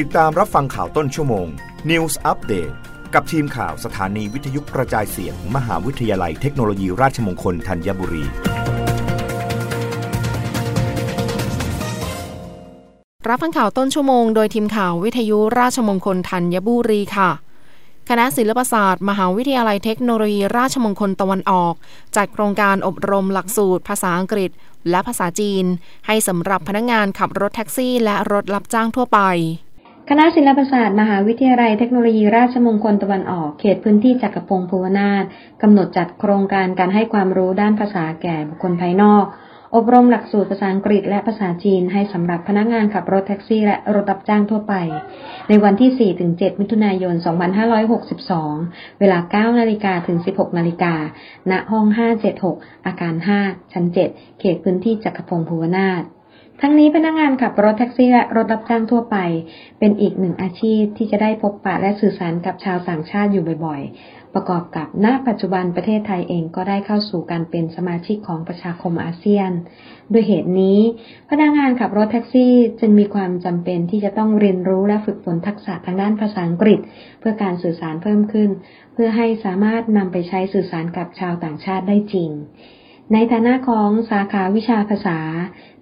ติดตามรับฟังข่าวต้นชั่วโมง News Update กับทีมข่าวสถานีวิทยุกระจายเสียง มหาวิทยาลัยเทคโนโลยีราชมงคลธัญบุรี รับฟังข่าวต้นชั่วโมง โดยทีมข่าววิทยุราชมงคลธัญบุรีค่ะคณะศิลปศาสตร์ มหาวิทยาลัยเทคโนโลยีราชมงคลตะวันออก จัดโครงการอบรมหลักสูตร ภาษาอังกฤษ และภาษาจีน ให้สำหรับพนักงานขับรถแท็กซี่ และรถรับจ้างทั่วไป คณะศิลปศาสตร์มหาวิทยาลัยเทคโนโลยีราชมงคลตะวันออก เขตพื้นที่จักรพงศ์ภูวนาถกำหนดจัดโครงการการให้ความรู้ด้านภาษาแก่บุคคลภายนอก อบรมหลักสูตรภาษาอังกฤษและภาษาจีนให้สำหรับพนักงานขับรถแท็กซี่และรถรับจ้างทั่วไป ในวันที่ 4-7 มิถุนายน 2562 เวลา 9 นาฬิกาถึง 16 นาฬิกา ณ ห้อง 576 อาคาร 5 ชั้น 7 เขตพื้นที่จักรพงศ์ภูวนาถ ทั้งนี้พนักงานขับรถแท็กซี่และรถรับจ้างทั่วไป เป็นอีกหนึ่งอาชีพที่จะได้พบปะและสื่อสารกับชาวต่างชาติอยู่บ่อยๆ ประกอบกับณปัจจุบันประเทศไทยเองก็ได้เข้าสู่การเป็นสมาชิกของประชาคมอาเซียน ด้วยเหตุนี้ พนักงานขับรถแท็กซี่จึงมีความจำเป็นที่จะต้องเรียนรู้และฝึกฝนทักษะทางด้านภาษาอังกฤษ เพื่อการสื่อสารเพิ่มขึ้น เพื่อให้สามารถนำไปใช้สื่อสารกับชาวต่างชาติได้จริง ในฐานะของสาขาวิชาภาษา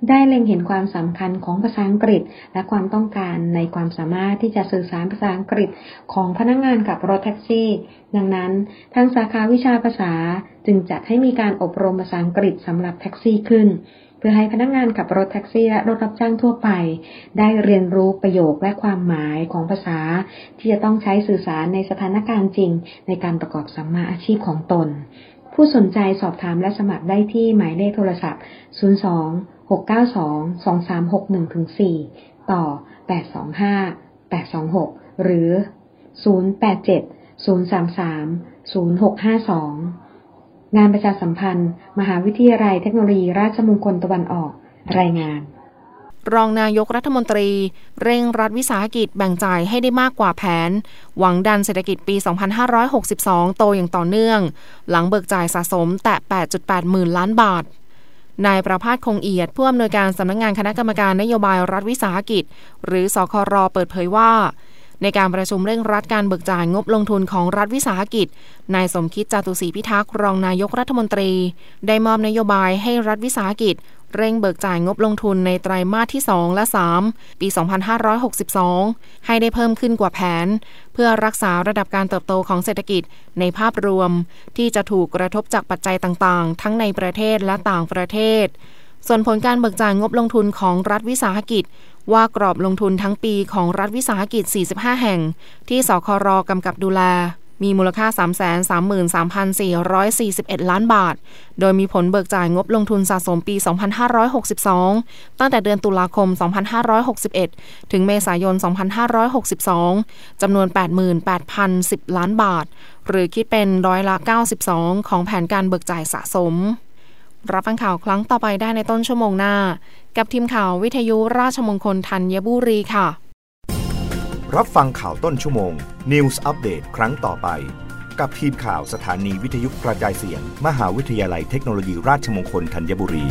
ได้เล็งเห็นความสำคัญของภาษาอังกฤษ และความต้องการในความสามารถที่จะสื่อสารภาษาอังกฤษของพนักงานขับรถแท็กซี่ ดังนั้นทางสาขาวิชาภาษาจึงจัดให้มีการอบรมภาษาอังกฤษสำหรับแท็กซี่ขึ้น เพื่อให้พนักงานขับรถแท็กซี่และรถรับจ้างทั่วไป ได้เรียนรู้ประโยคและความหมายของภาษา ที่จะต้องใช้สื่อสารในสถานการณ์จริง ในการประกอบสัมมาอาชีพของตน ผู้สนใจสอบถามและสมัครได้ที่หมายเลขโทรศัพท์ 02 692 2361 4 ต่อ 825 826 หรือ 087 033 0652 งานประชาสัมพันธ์ มหาวิทยาลัยเทคโนโลยีราชมงคลตะวันออก รายงาน รองนายกรัฐมนตรี เร่งรัฐวิสาหกิจแบ่งจ่ายให้ได้มากกว่าแผน หวังดันเศรษฐกิจปี 2562 โตอย่างต่อเนื่อง หลังเบิกจ่ายสะสมแตะ8.8 หมื่นล้านบาทนายประภาสคงเอียดผู้อำนวยการสำนักงงานคณะกรรมการนโยบายรัฐวิสาหกิจ หรือสครเปิดเผยว่า ในการประชุมเร่งรัดการเบิกจ่ายงบลงทุนของรัฐวิสาหกิจ นายสมคิดจาตุศรีพิทักษ์รองนายกรัฐมนตรี ได้มอบนโยบายให้รัฐวิสาหกิจ เร่งเบิกจ่ายงบลงทุนในไตรมาสที่ 2 และ 3 ปี 2562 ให้ได้เพิ่มขึ้นกว่าแผน เพื่อรักษาระดับการเติบโตของเศรษฐกิจในภาพรวม ที่จะถูกกระทบจากปัจจัยต่างๆ ทั้งในประเทศและต่างประเทศ ส่วนผลการเบิกจ่ายงบลงทุนของรัฐวิสาหกิจ ว่ากรอบลงทุนทั้งปีของรัฐวิสาหกิจ 45 แห่ง ที่สครกำกับดูแล มีมูลค่า 333,441 ล้านบาท โดยมีผลเบิกจ่ายงบลงทุนสะสมปี 2562 ตั้งแต่เดือนตุลาคม 2561 ถึงเมษายน 2562 จำนวน 88,010 ล้านบาท หรือคิดเป็นร้อยละ 92 ของแผนการเบิกจ่ายสะสม รับฟังข่าวครั้งต่อไปได้ในต้นชั่วโมงหน้า กับทีมข่าววิทยุราชมงคลธัญบุรีค่ะ รับฟังข่าวต้นชั่วโมง News อัปเดตครั้งต่อไป กับทีมข่าวสถานีวิทยุกระจายเสียง มหาวิทยาลัยเทคโนโลยีราชมงคลธัญบุรี